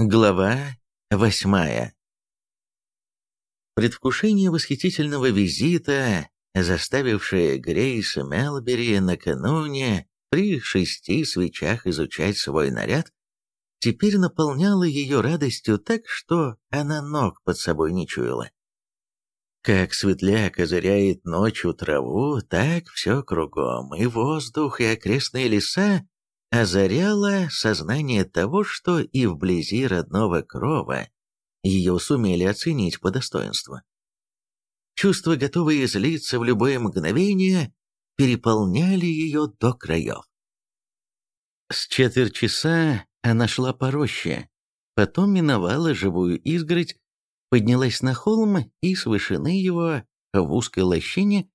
Глава восьмая Предвкушение восхитительного визита, заставившее Грейс Мелбери накануне при шести свечах изучать свой наряд, теперь наполняло ее радостью так, что она ног под собой не чуяла. Как светляк озаряет ночью траву, так все кругом, и воздух, и окрестные леса озаряло сознание того, что и вблизи родного крова ее сумели оценить по достоинству. Чувства, готовые излиться в любое мгновение, переполняли ее до краев. С четверть часа она шла по роще, потом миновала живую изгородь, поднялась на холм и с вышины его, в узкой лощине,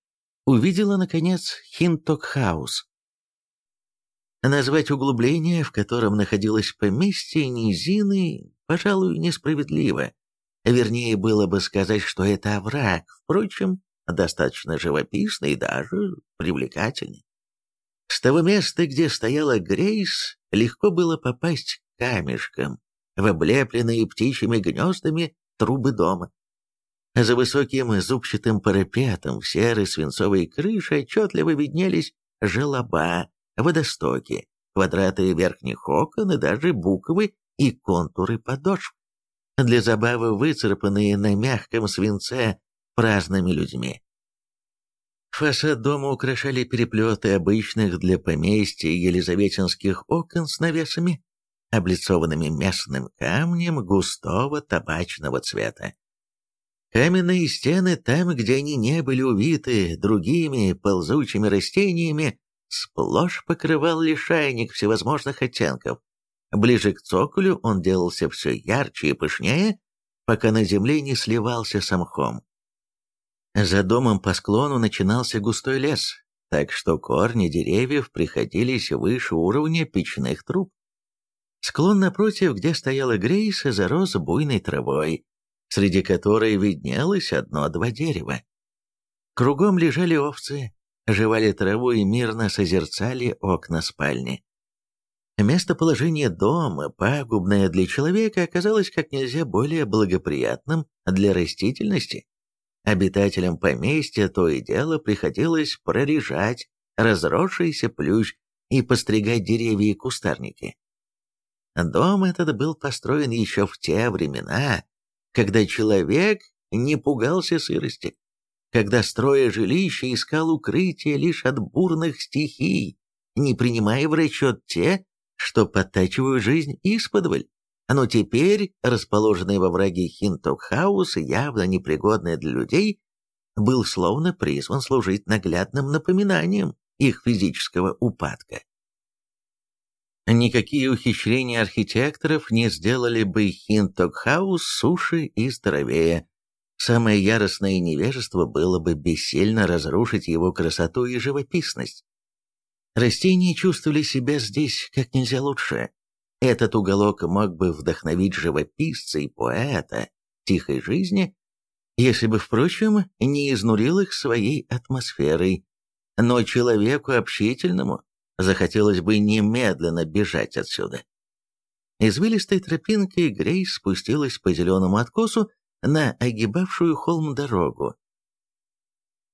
увидела, наконец, Хинток-хаус. Назвать углубление, в котором находилось поместье, низиной, пожалуй, несправедливо. Вернее, было бы сказать, что это овраг, впрочем, достаточно живописный и даже привлекательный. С того места, где стояла Грейс, легко было попасть камешком в облепленные птичьими гнездами трубы дома. За высоким зубчатым парапетом в серой свинцовой крыше отчетливо виднелись желоба, водостоки, квадраты верхних окон и даже буквы и контуры подошв, для забавы выцарапанные на мягком свинце праздными людьми. Фасад дома украшали переплеты обычных для поместья елизаветинских окон с навесами, облицованными местным камнем густого табачного цвета. Каменные стены там, где они не были увиты другими ползучими растениями, сплошь покрывал лишайник всевозможных оттенков. Ближе к цоколю он делался все ярче и пышнее, пока на земле не сливался с мхом. За домом по склону начинался густой лес, так что корни деревьев приходились выше уровня печных труб. Склон напротив, где стояла Грейса, зарос буйной травой, среди которой виднелось одно-два дерева. Кругом лежали овцы, жевали траву и мирно созерцали окна спальни. Местоположение дома, пагубное для человека, оказалось как нельзя более благоприятным для растительности. Обитателям поместья то и дело приходилось прорежать разросшийся плющ и постригать деревья и кустарники. Дом этот был построен еще в те времена, когда человек не пугался сырости когда, строя жилище, искал укрытие лишь от бурных стихий, не принимая в расчет те, что подтачивают жизнь исподволь. Но теперь, расположенный в овраге Хинток-хаус, явно непригодный для людей, был словно призван служить наглядным напоминанием их физического упадка. Никакие ухищрения архитекторов не сделали бы Хинток-хаус суше и здоровее, Самое яростное невежество было бы бессильно разрушить его красоту и живописность. Растения чувствовали себя здесь как нельзя лучше. Этот уголок мог бы вдохновить живописца и поэта тихой жизни, если бы, впрочем, не изнурил их своей атмосферой. Но человеку общительному захотелось бы немедленно бежать отсюда. Извилистой тропинкой Грейс спустилась по зеленому откосу на огибавшую холм дорогу.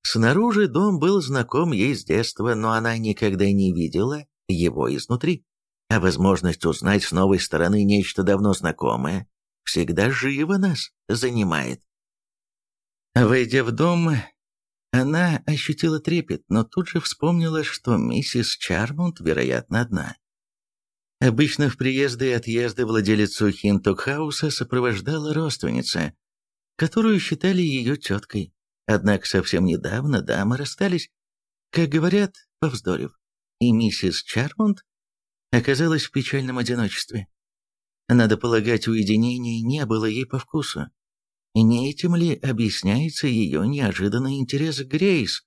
Снаружи дом был знаком ей с детства, но она никогда не видела его изнутри. А возможность узнать с новой стороны нечто давно знакомое всегда живо нас занимает. Войдя в дом, она ощутила трепет, но тут же вспомнила, что миссис Чармонт, вероятно, одна. Обычно в приезды и отъезды владелицу Хинтокхауса сопровождала родственница, которую считали ее теткой. Однако совсем недавно дамы расстались, как говорят, повздорив, и миссис Чармонт оказалась в печальном одиночестве. Надо полагать, уединение не было ей по вкусу. Не этим ли объясняется ее неожиданный интерес к Грейс?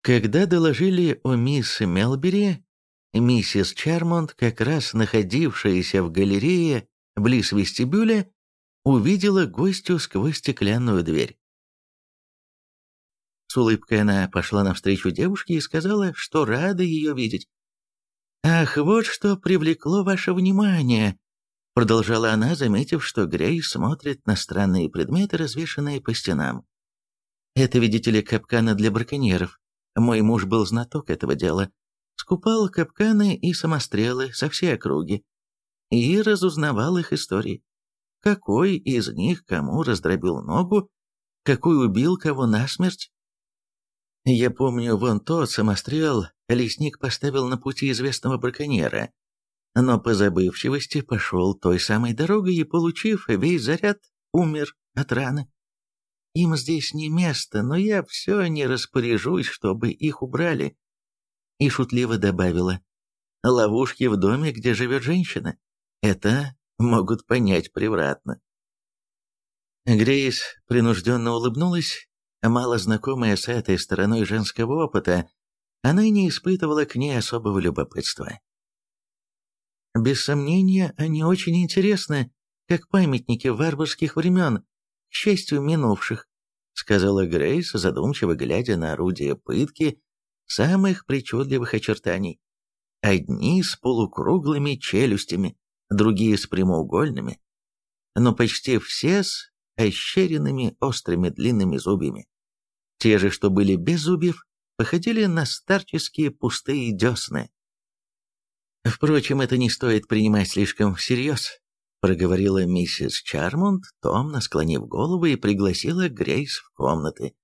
Когда доложили о мисс Мелбери, миссис Чармонт, как раз находившаяся в галерее близ вестибюля, увидела гостю сквозь стеклянную дверь. С улыбкой она пошла навстречу девушке и сказала, что рада ее видеть. «Ах, вот что привлекло ваше внимание!» Продолжала она, заметив, что Грей смотрит на странные предметы, развешанные по стенам. «Это, видите ли, капканы для браконьеров. Мой муж был знаток этого дела. Скупал капканы и самострелы со всей округи. И разузнавал их истории. Какой из них кому раздробил ногу, какой убил кого насмерть. Я помню, вон тот самострел лесник поставил на пути известного браконьера, но по забывчивости пошел той самой дорогой и, получив весь заряд, умер от раны. Им здесь не место, но я все не распоряжусь, чтобы их убрали. И шутливо добавила, ловушки в доме, где живет женщина. Это могут понять превратно. Грейс принужденно улыбнулась, мало знакомая с этой стороной женского опыта, она не испытывала к ней особого любопытства. Без сомнения, они очень интересны, как памятники варварских времен, к счастью, минувших, сказала Грейс, задумчиво глядя на орудия пытки самых причудливых очертаний. Одни с полукруглыми челюстями, другие с прямоугольными, но почти все с ощеренными острыми длинными зубьями. Те же, что были без зубьев, походили на старческие пустые десны. Впрочем, это не стоит принимать слишком всерьез, проговорила миссис Чармонд, томно склонив голову и пригласила Грейс в комнаты.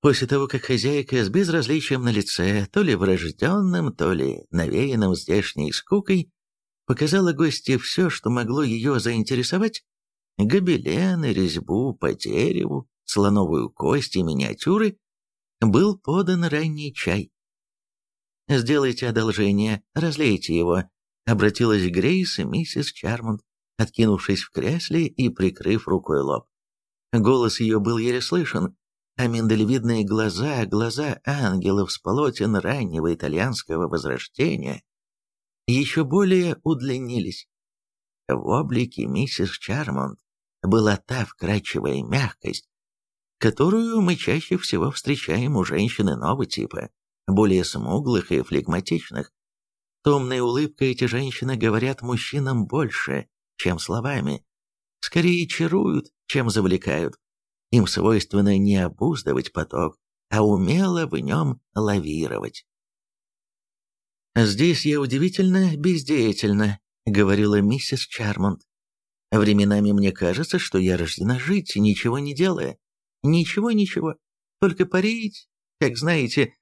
После того, как хозяйка с безразличием на лице, то ли врожденным, то ли навеянным здешней скукой, показала гости все, что могло ее заинтересовать, гобелены, резьбу по дереву, слоновую кость и миниатюры, был подан ранний чай. «Сделайте одолжение, разлейте его», — обратилась Грейс и миссис Чармонд, откинувшись в кресле и прикрыв рукой лоб. Голос ее был еле слышен, а миндалевидные глаза, глаза ангелов с полотен раннего итальянского возрождения, еще более удлинились. В облике миссис Чармонд была та вкрадчивая мягкость, которую мы чаще всего встречаем у женщин иного типа, более смуглых и флегматичных. Томной улыбкой эти женщины говорят мужчинам больше, чем словами. Скорее чаруют, чем завлекают. Им свойственно не обуздывать поток, а умело в нем лавировать. «Здесь я удивительно бездеятельна», — говорила миссис Чармонт. «Временами мне кажется, что я рождена жить, ничего не делая. Ничего-ничего, только парить, как знаете,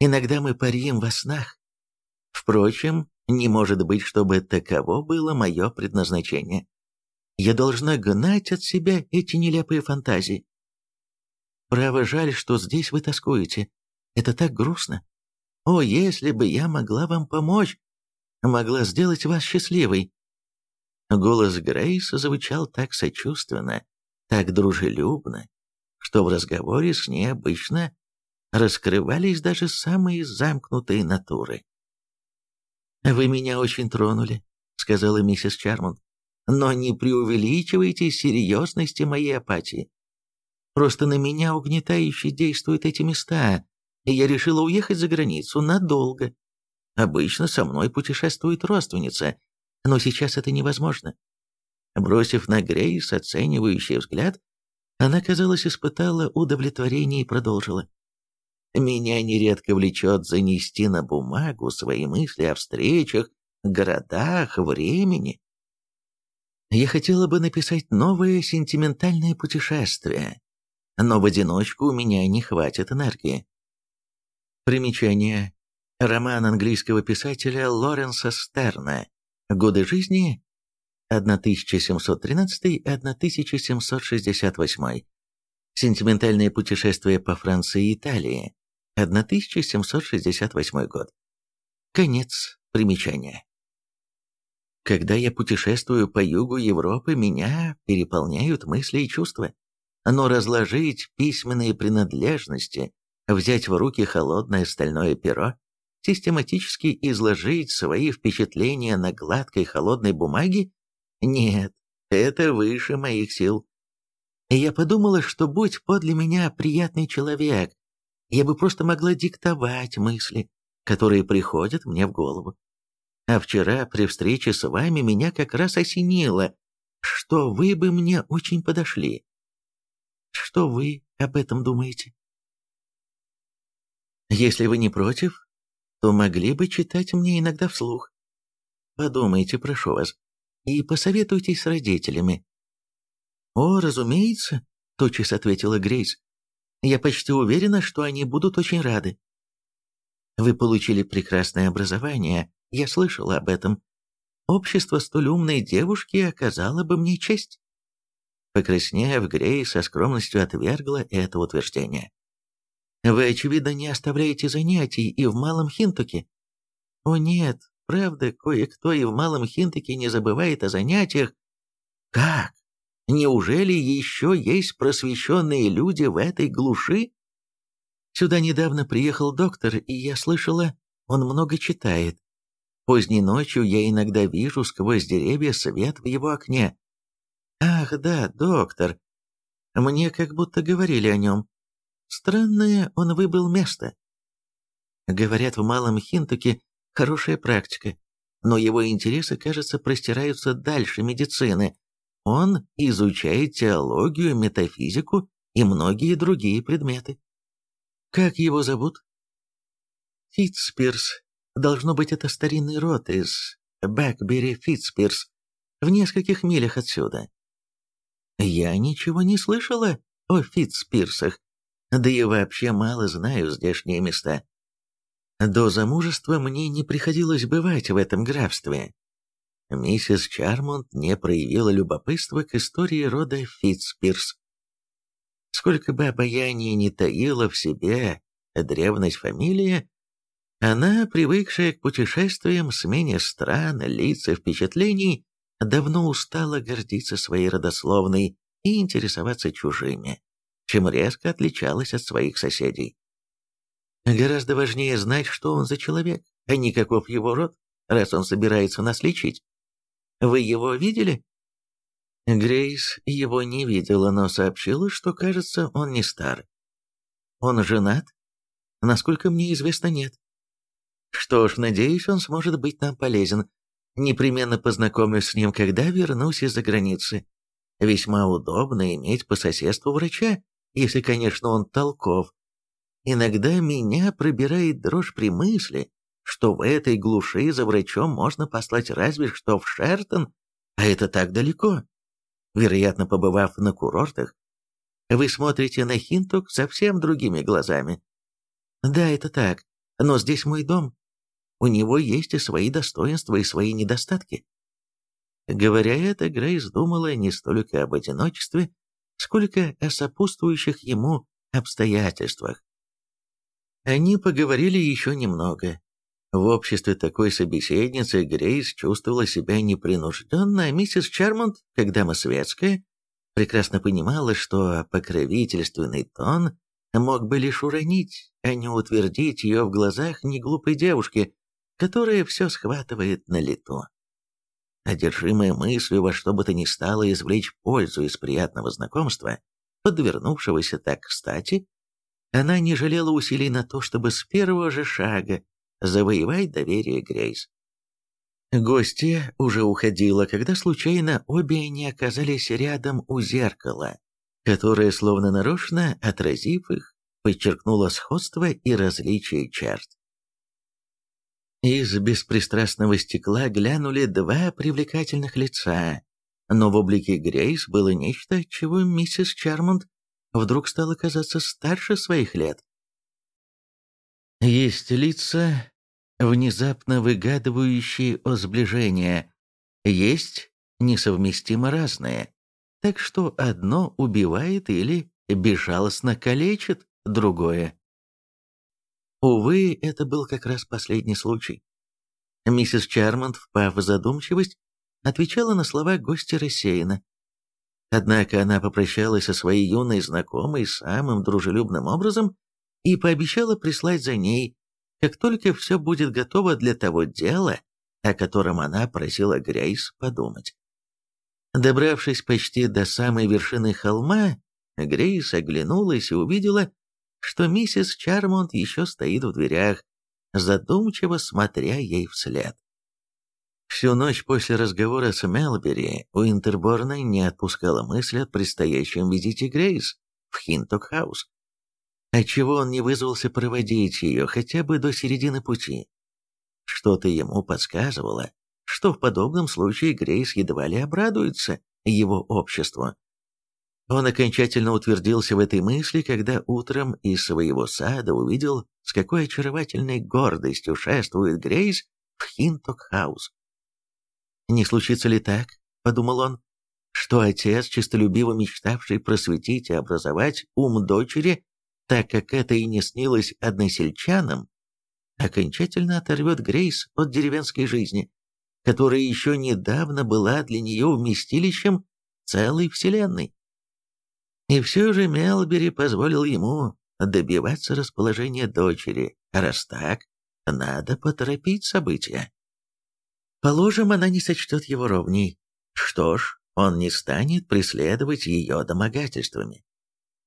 Иногда мы парим во снах. Впрочем, не может быть, чтобы таково было мое предназначение. Я должна гнать от себя эти нелепые фантазии. Право жаль, что здесь вы тоскуете. Это так грустно. О, если бы я могла вам помочь, могла сделать вас счастливой. Голос Грейса звучал так сочувственно, так дружелюбно, что в разговоре с ней обычно раскрывались даже самые замкнутые натуры. «Вы меня очень тронули», — сказала миссис Чармонт, «но не преувеличивайте серьезности моей апатии. Просто на меня угнетающе действуют эти места, я решила уехать за границу надолго. Обычно со мной путешествует родственница, но сейчас это невозможно». Бросив на Грейс оценивающий взгляд, она, казалось, испытала удовлетворение и продолжила. Меня нередко влечет занести на бумагу свои мысли о встречах, городах, времени. Я хотела бы написать новое сентиментальное путешествие, но в одиночку у меня не хватит энергии. Примечание. Роман английского писателя Лоренса Стерна. Годы жизни 1713-1768. Сентиментальное путешествие по Франции и Италии. 1768 год. Конец примечания. Когда я путешествую по югу Европы, меня переполняют мысли и чувства. Но разложить письменные принадлежности, взять в руки холодное стальное перо, систематически изложить свои впечатления на гладкой холодной бумаге, нет, это выше моих сил. Я подумала, что будь подле меня приятный человек, я бы просто могла диктовать мысли, которые приходят мне в голову. А вчера при встрече с вами меня как раз осенило, что вы бы мне очень подошли. Что вы об этом думаете? Если вы не против, то могли бы читать мне иногда вслух. Подумайте, прошу вас, и посоветуйтесь с родителями. «О, разумеется», — тотчас ответила Грейс. «Я почти уверена, что они будут очень рады. Вы получили прекрасное образование, я слышала об этом. Общество столь умной девушки оказало бы мне честь». Покраснев, Грей со скромностью отвергла это утверждение. «Вы, очевидно, не оставляете занятий и в Малом Хинтуке?» «О нет, правда, кое-кто и в Малом Хинтуке не забывает о занятиях». «Как? Неужели еще есть просвещенные люди в этой глуши?» Сюда недавно приехал доктор, и я слышала, он много читает. Поздней ночью я иногда вижу сквозь деревья свет в его окне. Ах, да, доктор. Мне как будто говорили о нем. Странное он выбрал место. Говорят, в Малом Хинтуке хорошая практика, но его интересы, кажется, простираются дальше медицины. Он изучает теологию, метафизику и многие другие предметы. Как его зовут? Фитспирс. Должно быть, это старинный род из Бэкбери Фитспирс, в нескольких милях отсюда. Я ничего не слышала о Фитспирсах, да и вообще мало знаю здешние места. До замужества мне не приходилось бывать в этом графстве. Миссис Чармонт не проявила любопытства к истории рода Фитспирс. Сколько бы обаяния не таила в себе древность фамилии, она, привыкшая к путешествиям, смене стран, лиц и впечатлений, давно устала гордиться своей родословной и интересоваться чужими, чем резко отличалась от своих соседей. Гораздо важнее знать, что он за человек, а не каков его род, раз он собирается нас лечить. Вы его видели? Грейс его не видела, но сообщила, что, кажется, он не стар. Он женат? Насколько мне известно, нет. Что ж, надеюсь, он сможет быть нам полезен. Непременно познакомлюсь с ним, когда вернусь из-за границы. Весьма удобно иметь по соседству врача, если, конечно, он толков. Иногда меня пробирает дрожь при мысли, что в этой глуши за врачом можно послать разве что в Шертон, а это так далеко вероятно, побывав на курортах, вы смотрите на Хинтук совсем другими глазами. Да, это так, но здесь мой дом. У него есть и свои достоинства, и свои недостатки. Говоря это, Грейс думала не столько об одиночестве, сколько о сопутствующих ему обстоятельствах. Они поговорили еще немного, в обществе такой собеседницы Грейс чувствовала себя непринужденно, а миссис Чармонт, когда дама светская, прекрасно понимала, что покровительственный тон мог бы лишь уронить, а не утвердить ее в глазах неглупой девушки, которая все схватывает на лету. Одержимая мыслью во что бы то ни стало извлечь пользу из приятного знакомства, подвернувшегося так кстати, она не жалела усилий на то, чтобы с первого же шага завоевать доверие Грейс. Гостья уже уходила, когда случайно обе они оказались рядом у зеркала, которое, словно нарочно, отразив их, подчеркнуло сходство и различие черт. Из беспристрастного стекла глянули два привлекательных лица, но в облике Грейс было нечто, чего миссис Чармонт вдруг стала казаться старше своих лет. Есть лица, внезапно выгадывающие о сближении, есть несовместимо разные, так что одно убивает или безжалостно калечит другое. Увы, это был как раз последний случай. Миссис Чармонт, впав в задумчивость, отвечала на слова гостя рассеянно. Однако она попрощалась со своей юной знакомой самым дружелюбным образом и пообещала прислать за ней, как только все будет готово для того дела, о котором она просила Грейс подумать. Добравшись почти до самой вершины холма, Грейс оглянулась и увидела, что миссис Чармонт еще стоит в дверях, задумчиво смотря ей вслед. Всю ночь после разговора с Мелбери Уинтерборна не отпускала мысль о предстоящем визите Грейс в Хинток-хаус. Отчего он не вызвался проводить ее хотя бы до середины пути? Что-то ему подсказывало, что в подобном случае Грейс едва ли обрадуется его обществу. Он окончательно утвердился в этой мысли, когда утром из своего сада увидел, с какой очаровательной гордостью шествует Грейс в Хинток-хаус. «Не случится ли так?» — подумал он, что отец, честолюбиво мечтавший просветить и образовать ум дочери, так как это и не снилось односельчанам, окончательно оторвет Грейс от деревенской жизни, которая еще недавно была для нее вместилищем целой вселенной. И все же Мелбери позволил ему добиваться расположения дочери, раз так, надо поторопить события. Положим, она не сочтет его ровней. Что ж, он не станет преследовать ее домогательствами.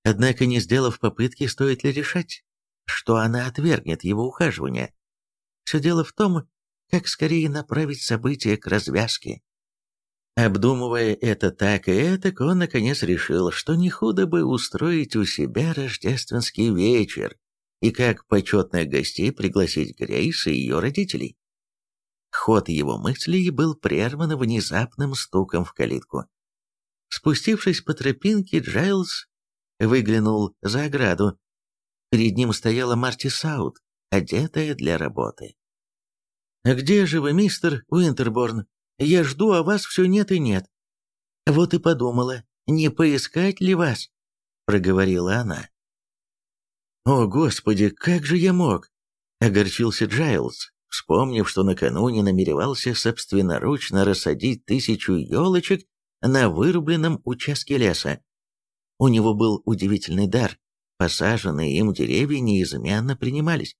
Однако, не сделав попытки, стоит ли решать, что она отвергнет его ухаживание. Все дело в том, как скорее направить события к развязке. Обдумывая это так и этак, он наконец решил, что не худо бы устроить у себя рождественский вечер и как почетных гостей пригласить Грейс и ее родителей. Ход его мыслей был прерван внезапным стуком в калитку. Спустившись по тропинке, Джайлз выглянул за ограду. Перед ним стояла Марти Саут, одетая для работы. «Где же вы, мистер Уинтерборн?» Я жду, а вас все нет и нет. Вот и подумала, не поискать ли вас?» — проговорила она. «О, Господи, как же я мог?» — огорчился Джайлз, вспомнив, что накануне намеревался собственноручно рассадить тысячу елочек на вырубленном участке леса. У него был удивительный дар. Посаженные им деревья неизменно принимались.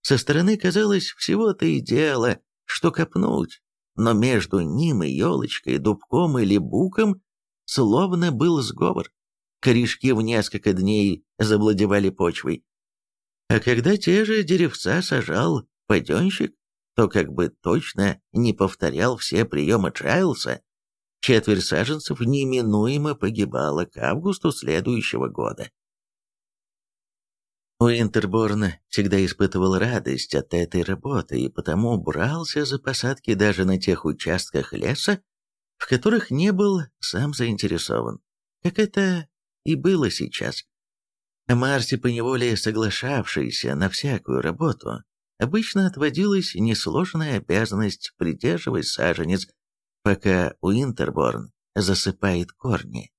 Со стороны казалось всего-то и дело, что копнуть, но между ним и елочкой, дубком или буком словно был сговор. Корешки в несколько дней завладевали почвой. А когда те же деревца сажал паденщик, то как бы точно не повторял все приемы Чайлса, четверть саженцев неминуемо погибала к августу следующего года. Уинтерборн всегда испытывал радость от этой работы и потому брался за посадки даже на тех участках леса, в которых не был сам заинтересован, как это и было сейчас. Марти, поневоле соглашавшийся на всякую работу, обычно отводилась несложная обязанность придерживать саженец, пока Уинтерборн засыпает корни.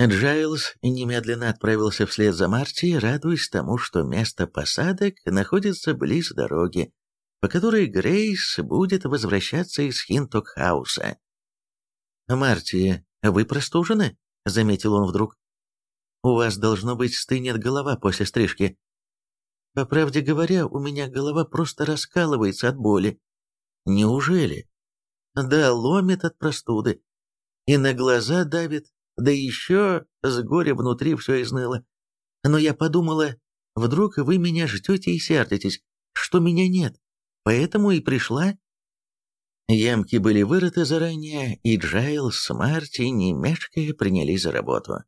Джайлз немедленно отправился вслед за Марти, радуясь тому, что место посадок находится близ дороги, по которой Грейс будет возвращаться из Хинтокхауса. «Марти, вы простужены?» — заметил он вдруг. «У вас, должно быть, стынет голова после стрижки». «По правде говоря, у меня голова просто раскалывается от боли». «Неужели?» «Да, ломит от простуды. И на глаза давит, да еще с горя внутри все изныло. Но я подумала, вдруг вы меня ждете и сердитесь, что меня нет, поэтому и пришла. Ямки были вырыты заранее, и Джайл с Марти, не мешкая, принялись за работу.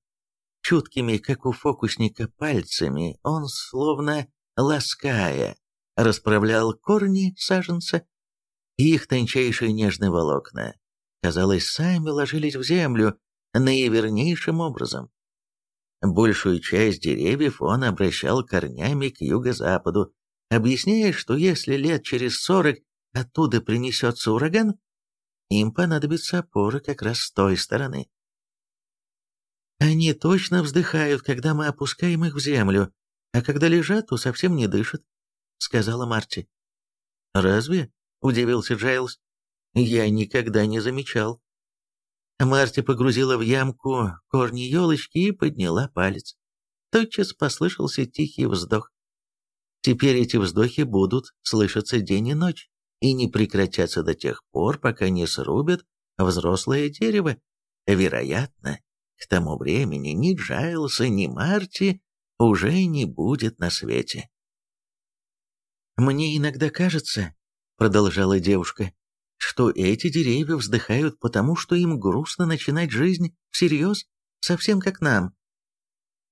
Чуткими, как у фокусника, пальцами он, словно лаская, расправлял корни саженца, и их тончайшие нежные волокна, казалось, сами ложились в землю, наивернейшим образом. Большую часть деревьев он обращал корнями к юго-западу, объясняя, что если лет через сорок оттуда принесется ураган, им понадобится опора как раз с той стороны. Они точно вздыхают, когда мы опускаем их в землю, а когда лежат, то совсем не дышат, — сказала Марти. «Разве?» — удивился Джайлз. «Я никогда не замечал». Марти погрузила в ямку корни елочки и подняла палец. Тотчас послышался тихий вздох. Теперь эти вздохи будут слышаться день и ночь и не прекратятся до тех пор, пока не срубят взрослое дерево. Вероятно, к тому времени ни Джайлса, ни Марти уже не будет на свете. «Мне иногда кажется», — продолжала девушка, что эти деревья вздыхают потому, что им грустно начинать жизнь всерьез, совсем как нам.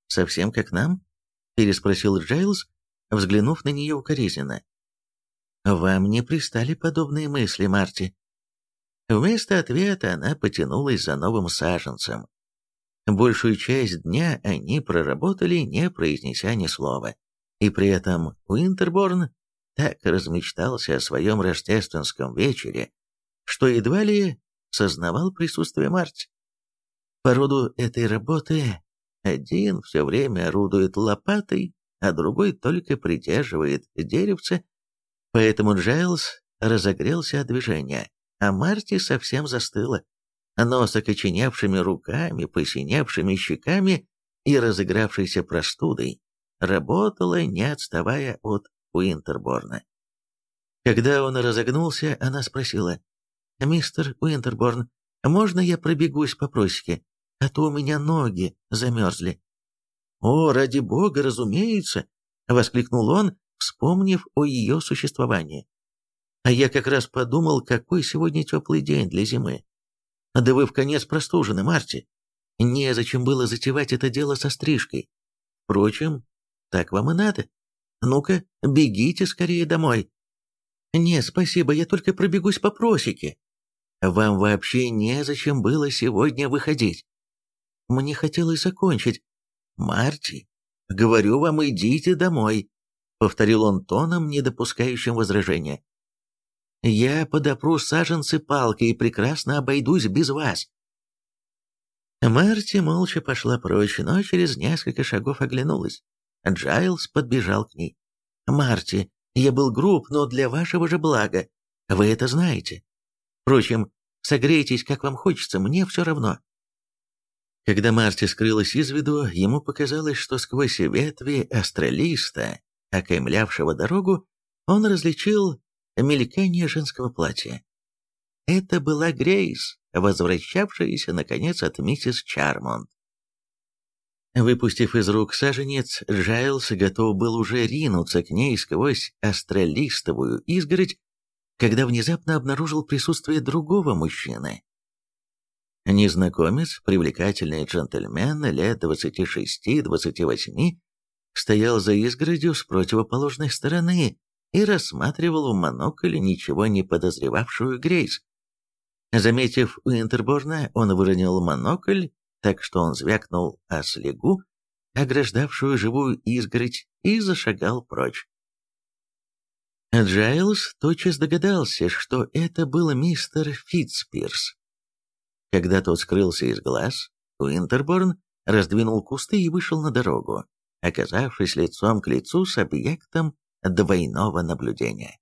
«Совсем как нам?» – переспросил Джайлз, взглянув на нее укоризненно. «Вам не пристали подобные мысли, Марти?» Вместо ответа она потянулась за новым саженцем. Большую часть дня они проработали, не произнеся ни слова. И при этом Уинтерборн так размечтался о своем рождественском вечере, что едва ли сознавал присутствие Марти. По роду этой работы один все время орудует лопатой, а другой только придерживает деревце, поэтому Джайлз разогрелся от движения, а Марти совсем застыла, но с окоченевшими руками, посиневшими щеками и разыгравшейся простудой, работала, не отставая от Уинтерборна. Когда он разогнулся, она спросила, «Мистер Уинтерборн, можно я пробегусь по просеке, а то у меня ноги замерзли?» «О, ради бога, разумеется!» — воскликнул он, вспомнив о ее существовании. «А я как раз подумал, какой сегодня теплый день для зимы. Да вы в конец простужены, Марти. Незачем было затевать это дело со стрижкой. Впрочем, так вам и надо. Ну-ка, бегите скорее домой. Не, спасибо, я только пробегусь по просеке. Вам вообще незачем было сегодня выходить. Мне хотелось закончить. Марти, говорю вам, идите домой, повторил он тоном, не допускающим возражения. Я подопру саженцы палкой и прекрасно обойдусь без вас. Марти молча пошла прочь, но через несколько шагов оглянулась. Джайлз подбежал к ней. «Марти, я был груб, но для вашего же блага. Вы это знаете. Впрочем, согрейтесь, как вам хочется, мне все равно». Когда Марти скрылась из виду, ему показалось, что сквозь ветви астролиста, окаймлявшего дорогу, он различил мелькание женского платья. Это была Грейс, возвращавшаяся, наконец, от миссис Чармонт. Выпустив из рук саженец, Джайлз готов был уже ринуться к ней сквозь астролистовую изгородь, когда внезапно обнаружил присутствие другого мужчины. Незнакомец, привлекательный джентльмен лет 26-28, стоял за изгородью с противоположной стороны и рассматривал в монокль ничего не подозревавшую Грейс. Заметив Уинтерборна, он выронил монокль так что он звякнул о слегу, ограждавшую живую изгородь, и зашагал прочь. Джайлз тотчас догадался, что это был мистер Фитцпирс. Когда тот скрылся из глаз, Уинтерборн раздвинул кусты и вышел на дорогу, оказавшись лицом к лицу с объектом двойного наблюдения.